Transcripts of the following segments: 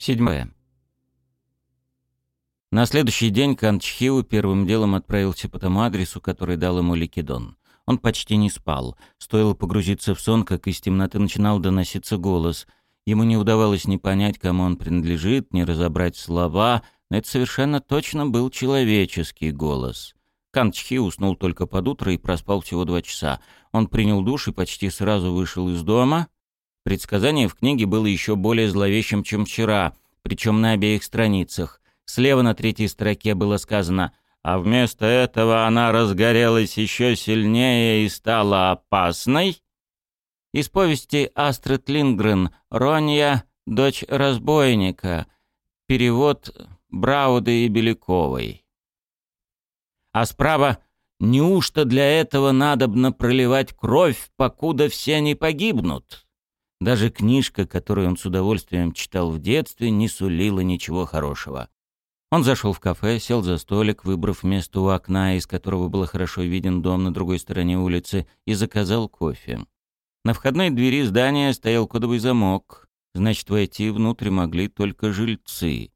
Седьмое. На следующий день Канчхиу первым делом отправился по тому адресу, который дал ему Ликидон. Он почти не спал. Стоило погрузиться в сон, как из темноты начинал доноситься голос. Ему не удавалось ни понять, кому он принадлежит, ни разобрать слова, но это совершенно точно был человеческий голос. Канчхи уснул только под утро и проспал всего два часа. Он принял душ и почти сразу вышел из дома. Предсказание в книге было еще более зловещим, чем вчера, причем на обеих страницах. Слева на третьей строке было сказано «А вместо этого она разгорелась еще сильнее и стала опасной». Из повести Астрид Лингрен «Ронья, дочь разбойника». Перевод Брауды и Беляковой. А справа «Неужто для этого надобно проливать кровь, покуда все не погибнут?» Даже книжка, которую он с удовольствием читал в детстве, не сулила ничего хорошего. Он зашел в кафе, сел за столик, выбрав место у окна, из которого было хорошо виден дом на другой стороне улицы, и заказал кофе. На входной двери здания стоял кодовый замок, значит, войти внутрь могли только жильцы.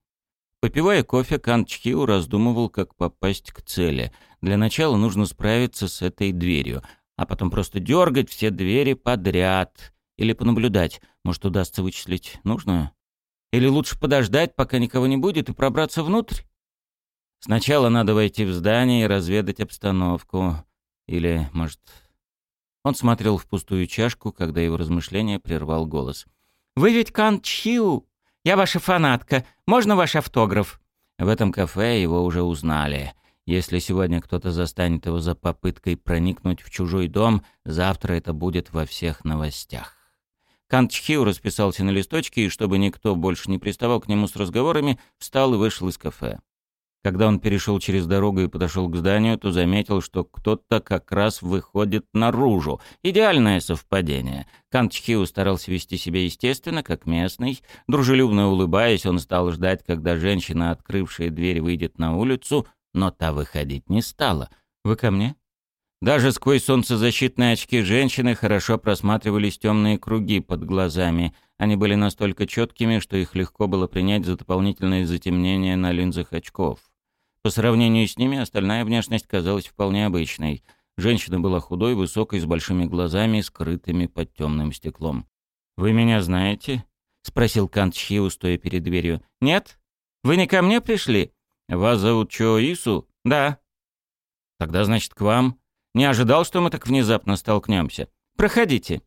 Попивая кофе, Кан Чхиу раздумывал, как попасть к цели. Для начала нужно справиться с этой дверью, а потом просто дергать все двери подряд. Или понаблюдать, может, удастся вычислить нужную. Или лучше подождать, пока никого не будет, и пробраться внутрь? Сначала надо войти в здание и разведать обстановку. Или, может... Он смотрел в пустую чашку, когда его размышления прервал голос. «Вы ведь Кан Чхиу? Я ваша фанатка. Можно ваш автограф?» В этом кафе его уже узнали. Если сегодня кто-то застанет его за попыткой проникнуть в чужой дом, завтра это будет во всех новостях. Канчхиу расписался на листочке и, чтобы никто больше не приставал к нему с разговорами, встал и вышел из кафе. Когда он перешел через дорогу и подошел к зданию, то заметил, что кто-то как раз выходит наружу. Идеальное совпадение. Канчхиу старался вести себя естественно, как местный. Дружелюбно улыбаясь, он стал ждать, когда женщина, открывшая дверь, выйдет на улицу, но та выходить не стала. «Вы ко мне?» Даже сквозь солнцезащитные очки женщины хорошо просматривались темные круги под глазами. Они были настолько четкими, что их легко было принять за дополнительное затемнение на линзах очков. По сравнению с ними остальная внешность казалась вполне обычной. Женщина была худой, высокой, с большими глазами, скрытыми под темным стеклом. «Вы меня знаете?» — спросил Кант Чхиу, стоя перед дверью. «Нет? Вы не ко мне пришли? Вас зовут Чо Ису?» «Да». «Тогда, значит, к вам?» Не ожидал, что мы так внезапно столкнемся. Проходите».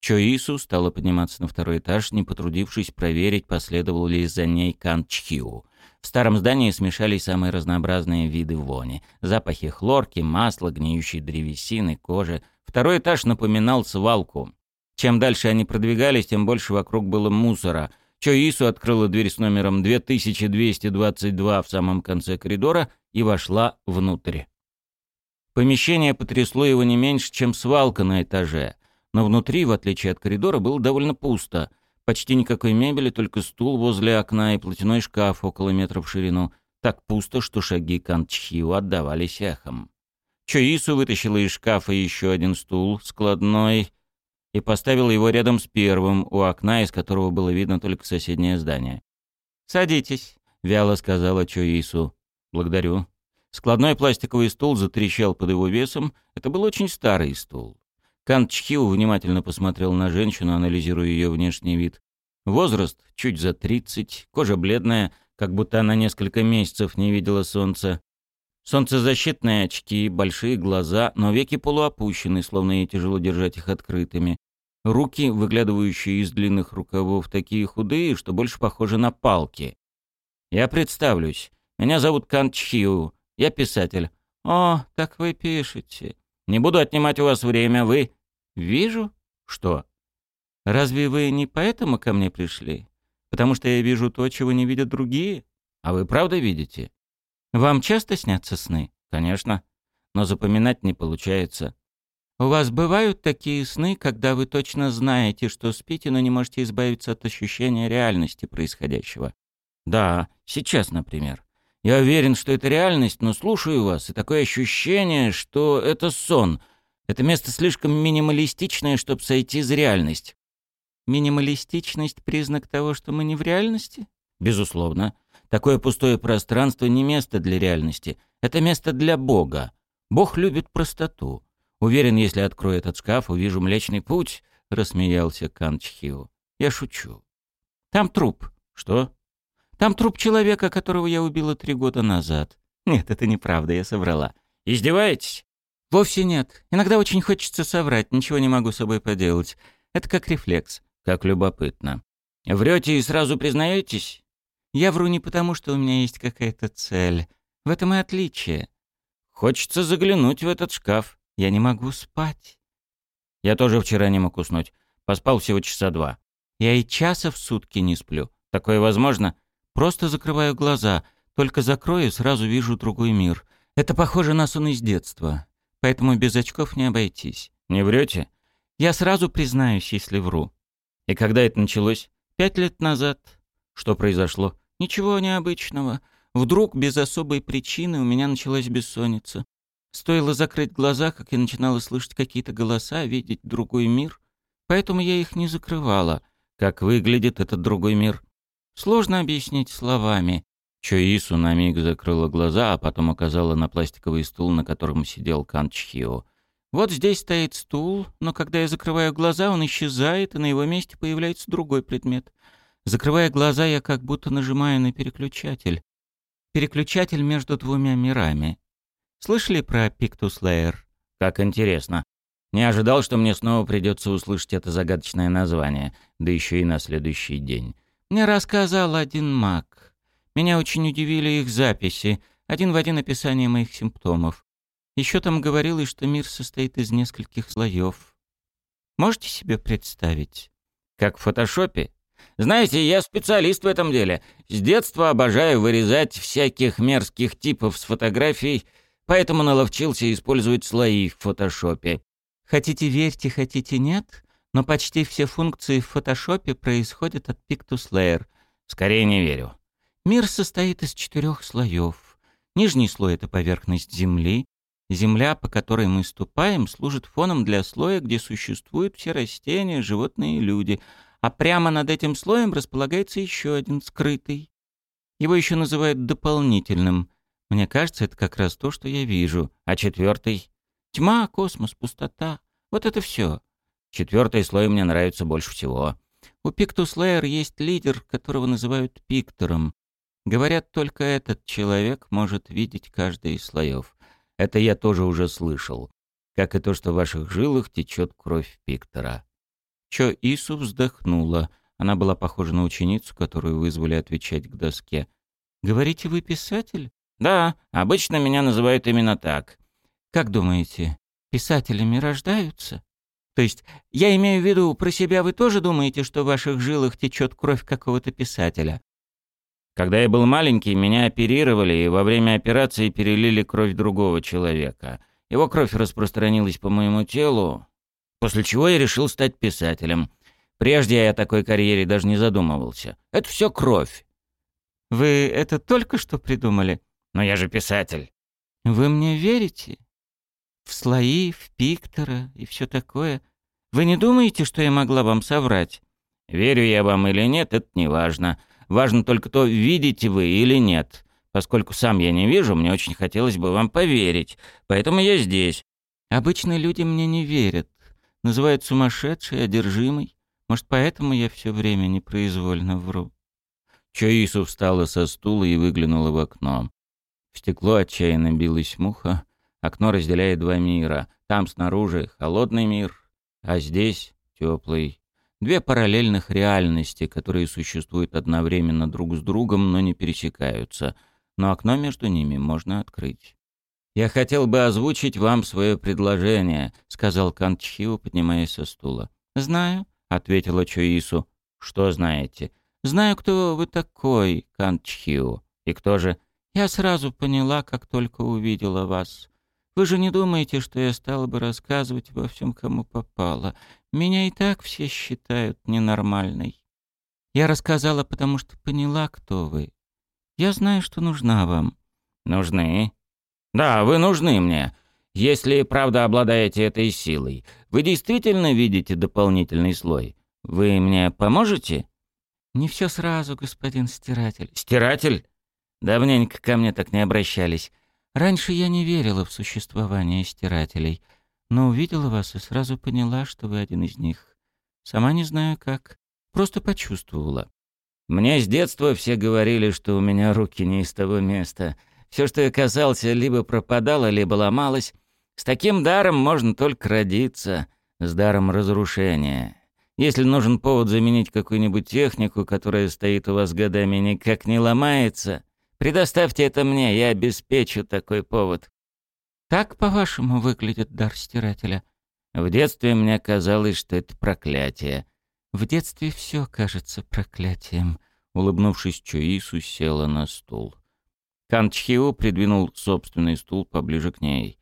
Чоису стала подниматься на второй этаж, не потрудившись проверить, последовал ли за ней Кан Чхиу. В старом здании смешались самые разнообразные виды вони. Запахи хлорки, масла, гниющей древесины, кожи. Второй этаж напоминал свалку. Чем дальше они продвигались, тем больше вокруг было мусора. Чоису открыла дверь с номером 2222 в самом конце коридора и вошла внутрь. Помещение потрясло его не меньше, чем свалка на этаже. Но внутри, в отличие от коридора, было довольно пусто. Почти никакой мебели, только стул возле окна и платяной шкаф около метра в ширину. Так пусто, что шаги Канчхиу отдавались эхом. Чоису вытащила из шкафа еще один стул, складной, и поставила его рядом с первым, у окна, из которого было видно только соседнее здание. «Садитесь», — вяло сказала Чоису. «Благодарю», Складной пластиковый стул затрещал под его весом. Это был очень старый стул. Кан Чхиу внимательно посмотрел на женщину, анализируя ее внешний вид. Возраст чуть за тридцать, кожа бледная, как будто она несколько месяцев не видела солнца. Солнцезащитные очки, большие глаза, но веки полуопущены, словно ей тяжело держать их открытыми. Руки, выглядывающие из длинных рукавов, такие худые, что больше похожи на палки. «Я представлюсь. Меня зовут Кан Чхиу. Я писатель. О, так вы пишете. Не буду отнимать у вас время, вы... Вижу? Что? Разве вы не поэтому ко мне пришли? Потому что я вижу то, чего не видят другие? А вы правда видите? Вам часто снятся сны? Конечно. Но запоминать не получается. У вас бывают такие сны, когда вы точно знаете, что спите, но не можете избавиться от ощущения реальности происходящего? Да, сейчас, например. Я уверен, что это реальность, но слушаю вас, и такое ощущение, что это сон. Это место слишком минималистичное, чтобы сойти за реальность. Минималистичность — признак того, что мы не в реальности? Безусловно. Такое пустое пространство не место для реальности. Это место для Бога. Бог любит простоту. Уверен, если открою этот шкаф, увижу Млечный Путь, — рассмеялся Канчхиу. Я шучу. Там труп. Что? Там труп человека, которого я убила три года назад. Нет, это неправда, я соврала. Издеваетесь? Вовсе нет. Иногда очень хочется соврать, ничего не могу с собой поделать. Это как рефлекс. Как любопытно. Врете и сразу признаетесь? Я вру не потому, что у меня есть какая-то цель. В этом и отличие. Хочется заглянуть в этот шкаф. Я не могу спать. Я тоже вчера не мог уснуть. Поспал всего часа два. Я и часа в сутки не сплю. Такое возможно? Просто закрываю глаза. Только закрою, сразу вижу другой мир. Это похоже на сон из детства. Поэтому без очков не обойтись. Не врете? Я сразу признаюсь, если вру. И когда это началось? Пять лет назад. Что произошло? Ничего необычного. Вдруг, без особой причины, у меня началась бессонница. Стоило закрыть глаза, как я начинала слышать какие-то голоса, видеть другой мир. Поэтому я их не закрывала. Как выглядит этот другой мир? Сложно объяснить словами. Чоису на миг закрыла глаза, а потом указала на пластиковый стул, на котором сидел Кан Чхио. Вот здесь стоит стул, но когда я закрываю глаза, он исчезает, и на его месте появляется другой предмет. Закрывая глаза, я как будто нажимаю на переключатель. Переключатель между двумя мирами. Слышали про Пиктус Лейер? Как интересно. Не ожидал, что мне снова придется услышать это загадочное название, да еще и на следующий день. Мне рассказал один маг. Меня очень удивили их записи, один в один описание моих симптомов. Еще там говорилось, что мир состоит из нескольких слоев. Можете себе представить? Как в фотошопе? Знаете, я специалист в этом деле. С детства обожаю вырезать всяких мерзких типов с фотографий, поэтому наловчился использовать слои в фотошопе. Хотите верьте, хотите нет, но почти все функции в фотошопе происходят от Pictus Layer. Скорее не верю. Мир состоит из четырех слоев. Нижний слой — это поверхность Земли. Земля, по которой мы ступаем, служит фоном для слоя, где существуют все растения, животные и люди — а прямо над этим слоем располагается еще один скрытый. Его еще называют дополнительным. Мне кажется, это как раз то, что я вижу. А четвертый? Тьма, космос, пустота. Вот это все. Четвертый слой мне нравится больше всего. У Пиктус Лейер есть лидер, которого называют Пиктором. Говорят, только этот человек может видеть каждый из слоев. Это я тоже уже слышал. Как и то, что в ваших жилах течет кровь Пиктора. Чо Ису вздохнула. Она была похожа на ученицу, которую вызвали отвечать к доске. «Говорите, вы писатель?» «Да, обычно меня называют именно так». «Как думаете, писателями рождаются?» «То есть, я имею в виду, про себя вы тоже думаете, что в ваших жилах течет кровь какого-то писателя?» Когда я был маленький, меня оперировали, и во время операции перелили кровь другого человека. Его кровь распространилась по моему телу, После чего я решил стать писателем. Прежде я о такой карьере даже не задумывался. Это все кровь. Вы это только что придумали? Но я же писатель. Вы мне верите? В слои, в пиктора и все такое. Вы не думаете, что я могла вам соврать? Верю я вам или нет, это не важно. Важно только то, видите вы или нет. Поскольку сам я не вижу, мне очень хотелось бы вам поверить. Поэтому я здесь. Обычно люди мне не верят. Называют сумасшедший, одержимый. Может, поэтому я все время непроизвольно вру. Чоису встала со стула и выглянула в окно. В стекло отчаянно билась муха. Окно разделяет два мира. Там снаружи холодный мир, а здесь теплый. Две параллельных реальности, которые существуют одновременно друг с другом, но не пересекаются. Но окно между ними можно открыть. «Я хотел бы озвучить вам свое предложение», — сказал Кан Чхиу, поднимаясь со стула. «Знаю», — ответила Чуису. «Что знаете?» «Знаю, кто вы такой, Кан Чхиу. И кто же?» «Я сразу поняла, как только увидела вас. Вы же не думаете, что я стала бы рассказывать во всем, кому попало. Меня и так все считают ненормальной. Я рассказала, потому что поняла, кто вы. Я знаю, что нужна вам». «Нужны?» «Да, вы нужны мне. Если правда обладаете этой силой, вы действительно видите дополнительный слой? Вы мне поможете?» «Не все сразу, господин стиратель». «Стиратель? Давненько ко мне так не обращались. Раньше я не верила в существование стирателей, но увидела вас и сразу поняла, что вы один из них. Сама не знаю как, просто почувствовала. Мне с детства все говорили, что у меня руки не из того места. Все, что я касался, либо пропадало, либо ломалось. С таким даром можно только родиться, с даром разрушения. Если нужен повод заменить какую-нибудь технику, которая стоит у вас годами и никак не ломается, Предоставьте это мне, я обеспечу такой повод. Так, по-вашему, выглядит дар стирателя? В детстве мне казалось, что это проклятие. В детстве все кажется проклятием. Улыбнувшись, Чуису села на стул. Канчхио придвинул собственный стул поближе к ней.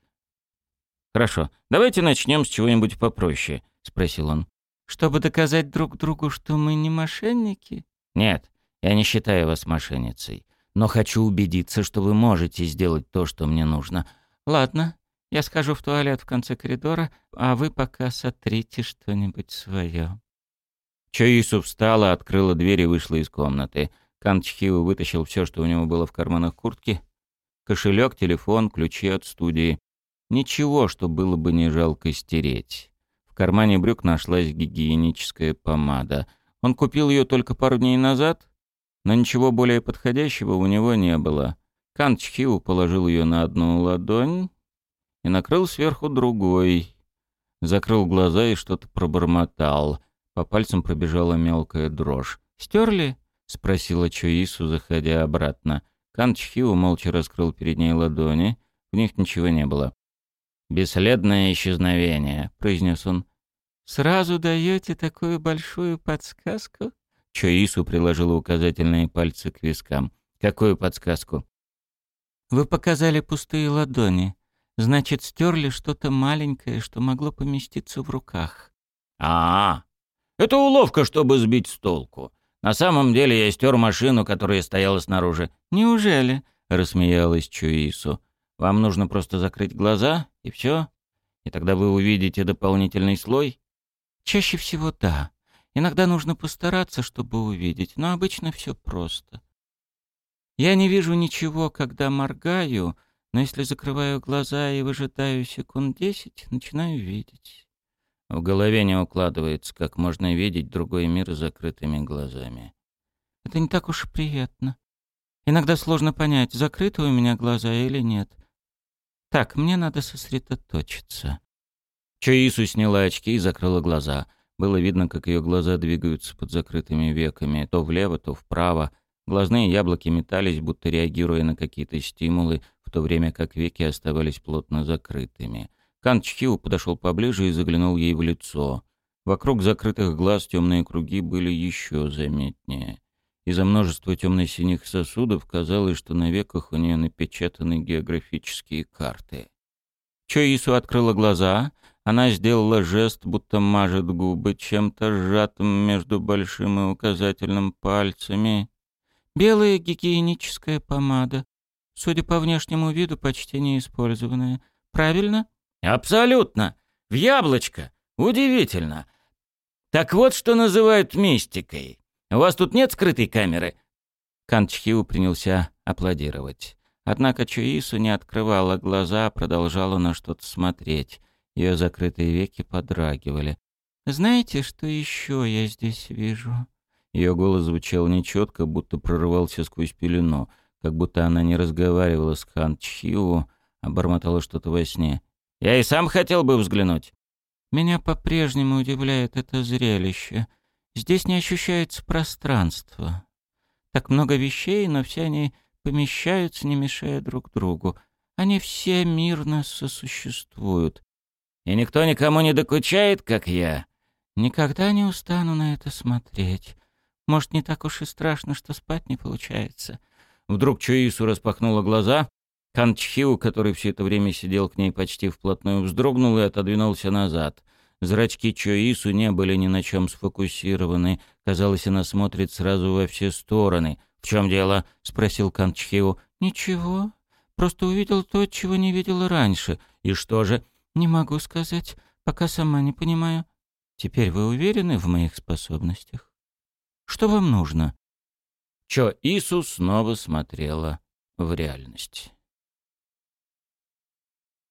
«Хорошо, давайте начнем с чего-нибудь попроще», — спросил он. «Чтобы доказать друг другу, что мы не мошенники?» «Нет, я не считаю вас мошенницей но хочу убедиться, что вы можете сделать то, что мне нужно. Ладно, я схожу в туалет в конце коридора, а вы пока сотрите что-нибудь свое. Чоису встала, открыла дверь и вышла из комнаты. Канчхиу вытащил все, что у него было в карманах куртки. Кошелек, телефон, ключи от студии. Ничего, что было бы не жалко стереть. В кармане брюк нашлась гигиеническая помада. Он купил ее только пару дней назад, но ничего более подходящего у него не было. Кан Чхиу положил ее на одну ладонь и накрыл сверху другой. Закрыл глаза и что-то пробормотал. По пальцам пробежала мелкая дрожь. «Стерли?» — спросила Чуису, заходя обратно. Кан Чхиу молча раскрыл перед ней ладони. В них ничего не было. «Бесследное исчезновение», — произнес он. «Сразу даете такую большую подсказку?» Чоису приложила указательные пальцы к вискам. «Какую подсказку?» «Вы показали пустые ладони. Значит, стерли что-то маленькое, что могло поместиться в руках». А, -а, а Это уловка, чтобы сбить с толку. На самом деле я стер машину, которая стояла снаружи». «Неужели?» — рассмеялась Чуису. «Вам нужно просто закрыть глаза, и все. И тогда вы увидите дополнительный слой?» «Чаще всего да», Иногда нужно постараться, чтобы увидеть, но обычно все просто. Я не вижу ничего, когда моргаю, но если закрываю глаза и выжидаю секунд десять, начинаю видеть. В голове не укладывается, как можно видеть другой мир закрытыми глазами. Это не так уж приятно. Иногда сложно понять, закрыты у меня глаза или нет. Так, мне надо сосредоточиться. Чоису сняла очки и закрыла глаза — было видно, как ее глаза двигаются под закрытыми веками, то влево, то вправо. Глазные яблоки метались, будто реагируя на какие-то стимулы, в то время как веки оставались плотно закрытыми. Кан Чхиу подошел поближе и заглянул ей в лицо. Вокруг закрытых глаз темные круги были еще заметнее. Из-за множества темно-синих сосудов казалось, что на веках у нее напечатаны географические карты. Чо Ису открыла глаза — она сделала жест, будто мажет губы чем-то сжатым между большим и указательным пальцами. Белая гигиеническая помада. Судя по внешнему виду, почти не использованная. Правильно? Абсолютно. В яблочко. Удивительно. Так вот, что называют мистикой. У вас тут нет скрытой камеры? Канчхиу принялся аплодировать. Однако Чуису не открывала глаза, а продолжала на что-то смотреть. Ее закрытые веки подрагивали. «Знаете, что еще я здесь вижу?» Ее голос звучал нечетко, будто прорывался сквозь пелену, как будто она не разговаривала с Хан Чхиу, а бормотала что-то во сне. «Я и сам хотел бы взглянуть». «Меня по-прежнему удивляет это зрелище. Здесь не ощущается пространство. Так много вещей, но все они помещаются, не мешая друг другу. Они все мирно сосуществуют. И никто никому не докучает, как я. Никогда не устану на это смотреть. Может, не так уж и страшно, что спать не получается. Вдруг Чуису распахнула глаза. Канчхиу, который все это время сидел к ней почти вплотную, вздрогнул и отодвинулся назад. Зрачки Чоису не были ни на чем сфокусированы. Казалось, она смотрит сразу во все стороны. «В чем дело?» — спросил Канчхиу. «Ничего. Просто увидел то, чего не видела раньше. И что же?» «Не могу сказать, пока сама не понимаю. Теперь вы уверены в моих способностях?» Что вам нужно?» Чо Ису снова смотрела в реальность.